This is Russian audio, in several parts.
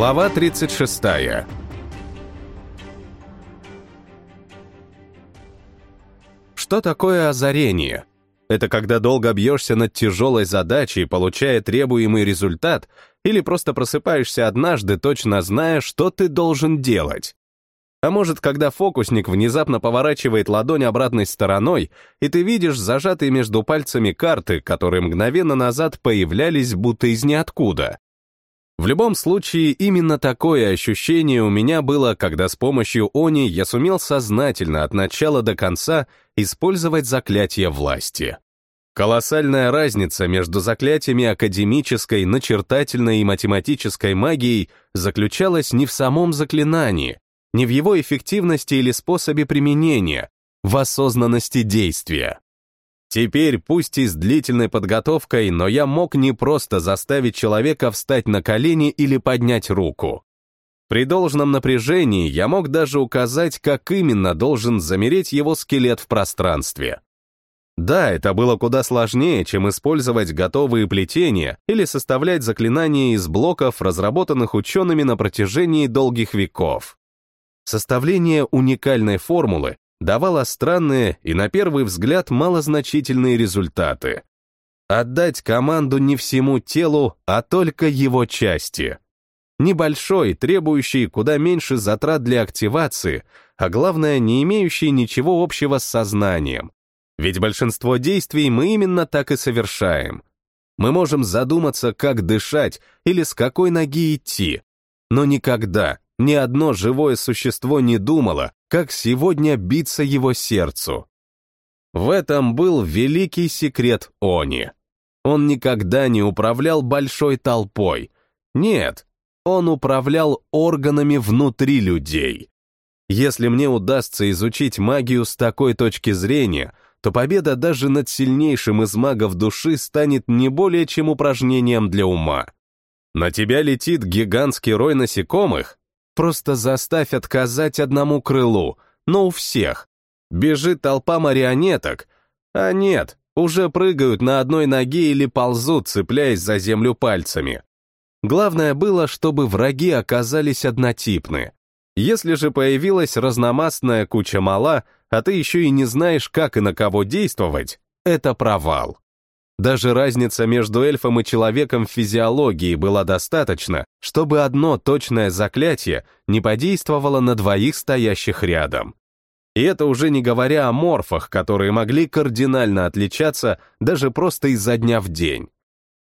Глава 36. Что такое озарение? Это когда долго бьешься над тяжелой задачей, получая требуемый результат, или просто просыпаешься однажды, точно зная, что ты должен делать. А может, когда фокусник внезапно поворачивает ладонь обратной стороной, и ты видишь зажатые между пальцами карты, которые мгновенно назад появлялись будто из ниоткуда. В любом случае, именно такое ощущение у меня было, когда с помощью Они я сумел сознательно от начала до конца использовать заклятие власти. Колоссальная разница между заклятиями академической, начертательной и математической магией заключалась не в самом заклинании, не в его эффективности или способе применения, в осознанности действия. Теперь, пусть и с длительной подготовкой, но я мог не просто заставить человека встать на колени или поднять руку. При должном напряжении я мог даже указать, как именно должен замереть его скелет в пространстве. Да, это было куда сложнее, чем использовать готовые плетения или составлять заклинания из блоков, разработанных учеными на протяжении долгих веков. Составление уникальной формулы давала странные и, на первый взгляд, малозначительные результаты. Отдать команду не всему телу, а только его части. Небольшой, требующий куда меньше затрат для активации, а главное, не имеющий ничего общего с сознанием. Ведь большинство действий мы именно так и совершаем. Мы можем задуматься, как дышать или с какой ноги идти, но никогда ни одно живое существо не думало, как сегодня биться его сердцу. В этом был великий секрет Они. Он никогда не управлял большой толпой. Нет, он управлял органами внутри людей. Если мне удастся изучить магию с такой точки зрения, то победа даже над сильнейшим из магов души станет не более чем упражнением для ума. На тебя летит гигантский рой насекомых, Просто заставь отказать одному крылу, но у всех. Бежит толпа марионеток, а нет, уже прыгают на одной ноге или ползут, цепляясь за землю пальцами. Главное было, чтобы враги оказались однотипны. Если же появилась разномастная куча мала, а ты еще и не знаешь, как и на кого действовать, это провал. Даже разница между эльфом и человеком в физиологии была достаточно, чтобы одно точное заклятие не подействовало на двоих стоящих рядом. И это уже не говоря о морфах, которые могли кардинально отличаться даже просто изо дня в день.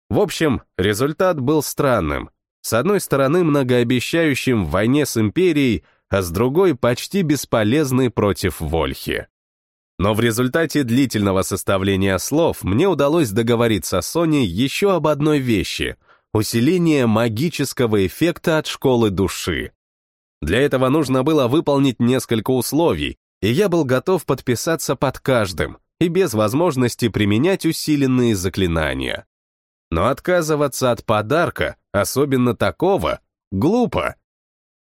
В общем, результат был странным. С одной стороны, многообещающим в войне с империей, а с другой почти бесполезный против Вольхи. Но в результате длительного составления слов мне удалось договориться с Соней еще об одной вещи — усиление магического эффекта от школы души. Для этого нужно было выполнить несколько условий, и я был готов подписаться под каждым и без возможности применять усиленные заклинания. Но отказываться от подарка, особенно такого, глупо.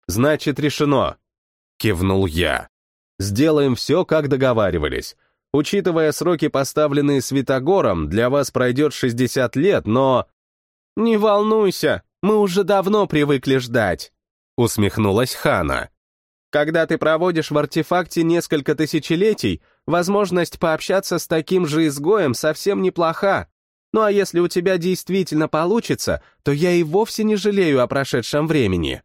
«Значит, решено», — кивнул я. Сделаем все, как договаривались. Учитывая сроки, поставленные Святогором, для вас пройдет 60 лет, но... Не волнуйся, мы уже давно привыкли ждать, усмехнулась Хана. Когда ты проводишь в артефакте несколько тысячелетий, возможность пообщаться с таким же изгоем совсем неплоха. Ну а если у тебя действительно получится, то я и вовсе не жалею о прошедшем времени.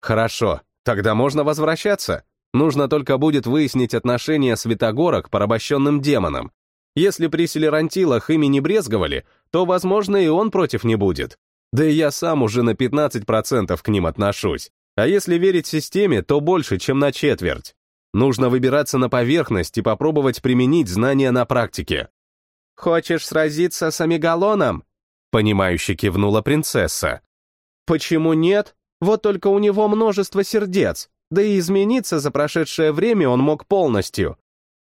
Хорошо, тогда можно возвращаться. Нужно только будет выяснить отношение Святогора к порабощенным демонам. Если при Селерантилах ими не брезговали, то, возможно, и он против не будет. Да и я сам уже на 15% к ним отношусь. А если верить системе, то больше, чем на четверть. Нужно выбираться на поверхность и попробовать применить знания на практике. «Хочешь сразиться с Амигалоном?» — понимающе кивнула принцесса. «Почему нет? Вот только у него множество сердец. Да и измениться за прошедшее время он мог полностью.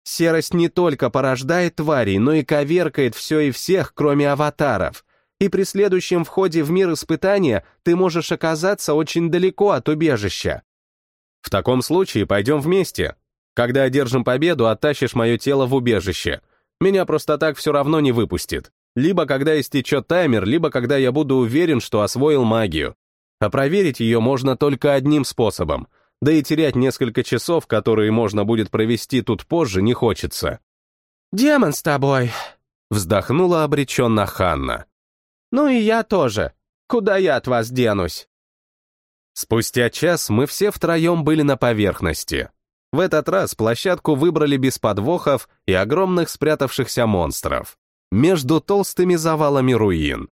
Серость не только порождает тварей, но и коверкает все и всех, кроме аватаров. И при следующем входе в мир испытания ты можешь оказаться очень далеко от убежища. В таком случае пойдем вместе. Когда одержим победу, оттащишь мое тело в убежище. Меня просто так все равно не выпустит. Либо когда истечет таймер, либо когда я буду уверен, что освоил магию. а проверить ее можно только одним способом, да и терять несколько часов, которые можно будет провести тут позже, не хочется. «Демон с тобой», — вздохнула обреченно Ханна. «Ну и я тоже. Куда я от вас денусь?» Спустя час мы все втроем были на поверхности. В этот раз площадку выбрали без подвохов и огромных спрятавшихся монстров. Между толстыми завалами руин.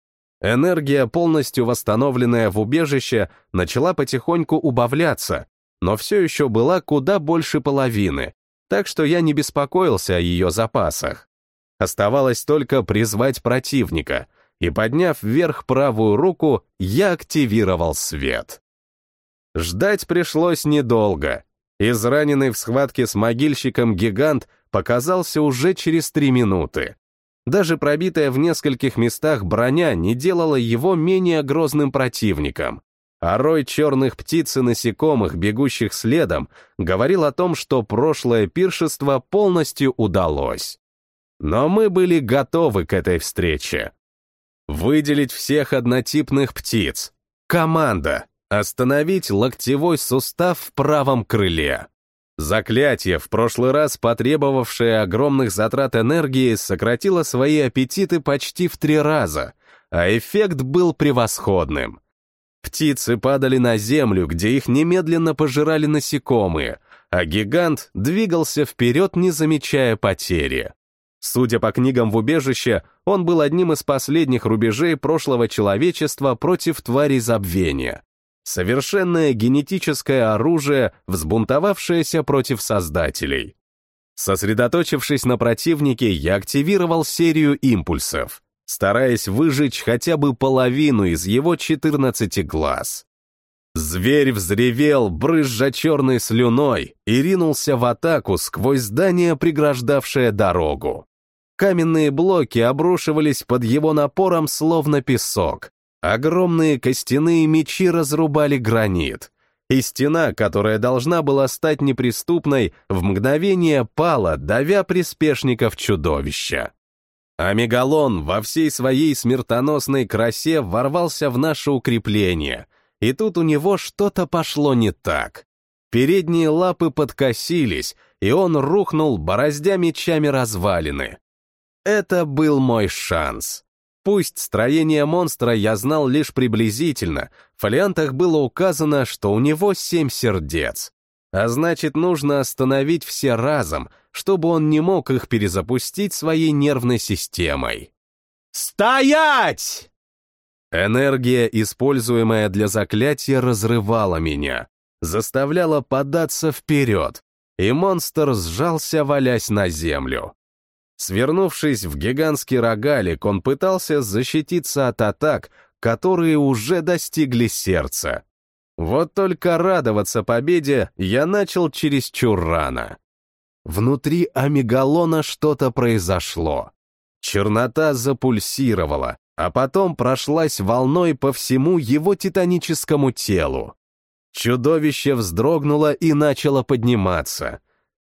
Энергия, полностью восстановленная в убежище, начала потихоньку убавляться, но все еще была куда больше половины, так что я не беспокоился о ее запасах. Оставалось только призвать противника, и, подняв вверх правую руку, я активировал свет. Ждать пришлось недолго. Израненный в схватке с могильщиком гигант показался уже через три минуты. Даже пробитая в нескольких местах броня не делала его менее грозным противником. А рой черных птиц и насекомых, бегущих следом, говорил о том, что прошлое пиршество полностью удалось. Но мы были готовы к этой встрече. Выделить всех однотипных птиц. Команда. Остановить локтевой сустав в правом крыле. Заклятие, в прошлый раз потребовавшее огромных затрат энергии, сократило свои аппетиты почти в три раза, а эффект был превосходным. Птицы падали на землю, где их немедленно пожирали насекомые, а гигант двигался вперед, не замечая потери. Судя по книгам в убежище, он был одним из последних рубежей прошлого человечества против тварей забвения совершенное генетическое оружие, взбунтовавшееся против создателей. Сосредоточившись на противнике, я активировал серию импульсов, стараясь выжечь хотя бы половину из его 14 глаз. Зверь взревел, брызжа черной слюной, и ринулся в атаку сквозь здание, преграждавшее дорогу. Каменные блоки обрушивались под его напором, словно песок, Огромные костяные мечи разрубали гранит, и стена, которая должна была стать неприступной, в мгновение пала, давя приспешников чудовища. А мегалон во всей своей смертоносной красе ворвался в наше укрепление, и тут у него что-то пошло не так. Передние лапы подкосились, и он рухнул, бороздя мечами развалины. Это был мой шанс. Пусть строение монстра я знал лишь приблизительно, в фолиантах было указано, что у него семь сердец. А значит, нужно остановить все разом, чтобы он не мог их перезапустить своей нервной системой. «Стоять!» Энергия, используемая для заклятия, разрывала меня, заставляла податься вперед, и монстр сжался, валясь на землю. Свернувшись в гигантский рогалик, он пытался защититься от атак, которые уже достигли сердца. Вот только радоваться победе я начал чересчур рано. Внутри амигалона что-то произошло. Чернота запульсировала, а потом прошлась волной по всему его титаническому телу. Чудовище вздрогнуло и начало подниматься.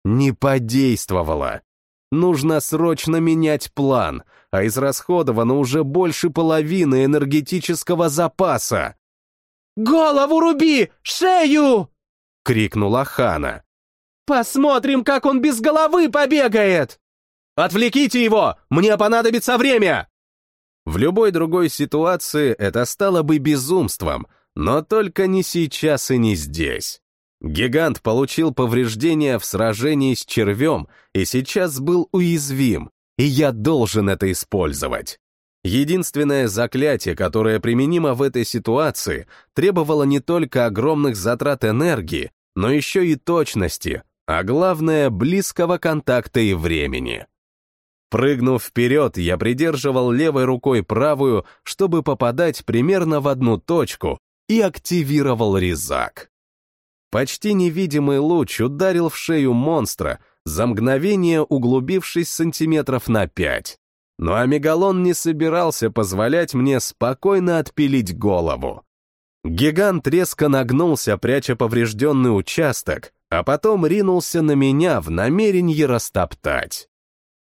Не подействовало. Нужно срочно менять план, а израсходовано уже больше половины энергетического запаса. «Голову руби! Шею!» — крикнула Хана. «Посмотрим, как он без головы побегает!» «Отвлеките его! Мне понадобится время!» В любой другой ситуации это стало бы безумством, но только не сейчас и не здесь. Гигант получил повреждения в сражении с червем и сейчас был уязвим, и я должен это использовать. Единственное заклятие, которое применимо в этой ситуации, требовало не только огромных затрат энергии, но еще и точности, а главное — близкого контакта и времени. Прыгнув вперед, я придерживал левой рукой правую, чтобы попадать примерно в одну точку, и активировал резак. Почти невидимый луч ударил в шею монстра, за мгновение углубившись сантиметров на пять. Но Амегалон не собирался позволять мне спокойно отпилить голову. Гигант резко нагнулся, пряча поврежденный участок, а потом ринулся на меня в намерении растоптать.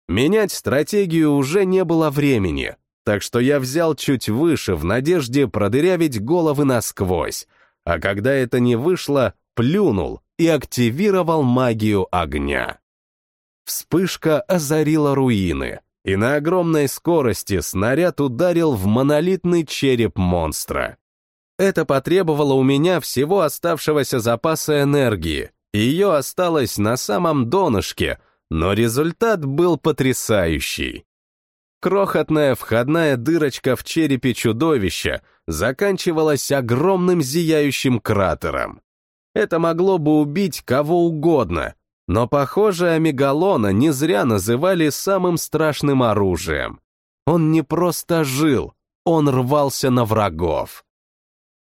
Менять стратегию уже не было времени. так что я взял чуть выше в надежде продырявить головы насквозь, а когда это не вышло, плюнул и активировал магию огня. Вспышка озарила руины, и на огромной скорости снаряд ударил в монолитный череп монстра. Это потребовало у меня всего оставшегося запаса энергии, ее осталось на самом донышке, но результат был потрясающий. Крохотная входная дырочка в черепе чудовища заканчивалась огромным зияющим кратером. Это могло бы убить кого угодно, но, похоже, Амегалона не зря называли самым страшным оружием. Он не просто жил, он рвался на врагов.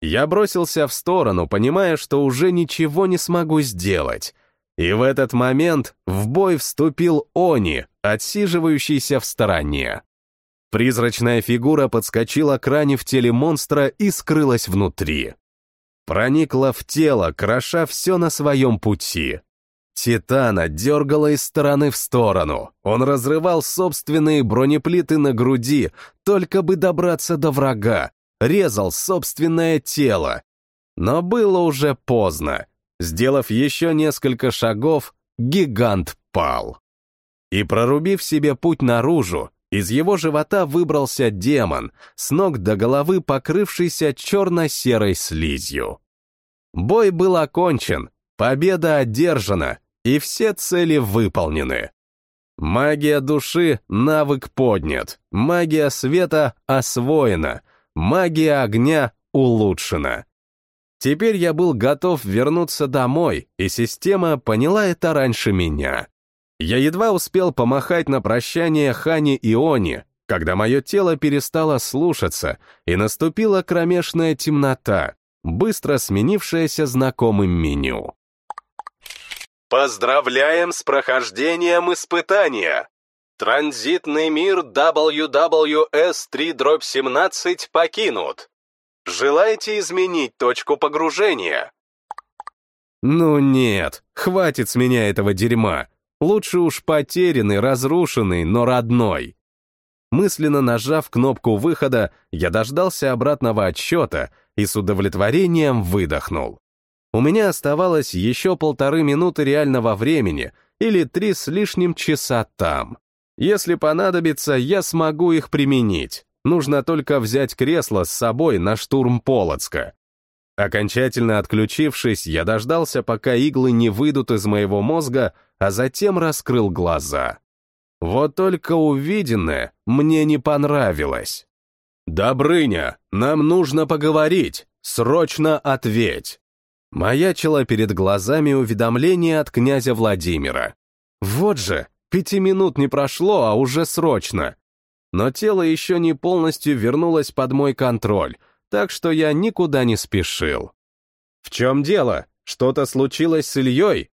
Я бросился в сторону, понимая, что уже ничего не смогу сделать. И в этот момент в бой вступил Они, отсиживающийся в стороне. Призрачная фигура подскочила к ране в теле монстра и скрылась внутри. Проникла в тело, кроша все на своем пути. Титана дергала из стороны в сторону. Он разрывал собственные бронеплиты на груди, только бы добраться до врага, резал собственное тело. Но было уже поздно. Сделав еще несколько шагов, гигант пал. И прорубив себе путь наружу, из его живота выбрался демон, с ног до головы покрывшийся черно-серой слизью. Бой был окончен, победа одержана, и все цели выполнены. Магия души — навык поднят, магия света — освоена, магия огня — улучшена. Теперь я был готов вернуться домой, и система поняла это раньше меня. Я едва успел помахать на прощание Хане и Они, когда мое тело перестало слушаться, и наступила кромешная темнота, быстро сменившаяся знакомым меню. Поздравляем с прохождением испытания! Транзитный мир WWS3-17 покинут. Желаете изменить точку погружения? Ну нет, хватит с меня этого дерьма. Лучше уж потерянный, разрушенный, но родной. Мысленно нажав кнопку выхода, я дождался обратного отсчета и с удовлетворением выдохнул. У меня оставалось еще полторы минуты реального времени или три с лишним часа там. Если понадобится, я смогу их применить. Нужно только взять кресло с собой на штурм Полоцка. Окончательно отключившись, я дождался, пока иглы не выйдут из моего мозга, а затем раскрыл глаза. Вот только увиденное мне не понравилось. «Добрыня, нам нужно поговорить, срочно ответь!» Маячило перед глазами уведомление от князя Владимира. Вот же, пяти минут не прошло, а уже срочно. Но тело еще не полностью вернулось под мой контроль, так что я никуда не спешил. «В чем дело? Что-то случилось с Ильей?»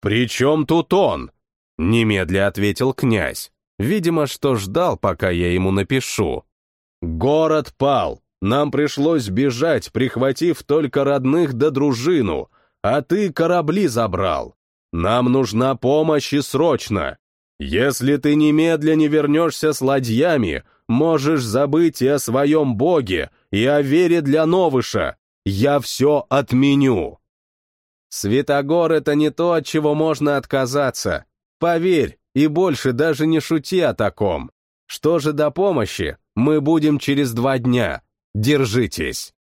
«При чем тут он?» — немедля ответил князь. Видимо, что ждал, пока я ему напишу. «Город пал. Нам пришлось бежать, прихватив только родных да дружину, а ты корабли забрал. Нам нужна помощь и срочно. Если ты немедля не вернешься с ладьями, можешь забыть и о своем боге, и о вере для новыша. Я все отменю. Светогор — это не то, от чего можно отказаться. Поверь, и больше даже не шути о таком. Что же до помощи, мы будем через два дня. Держитесь!»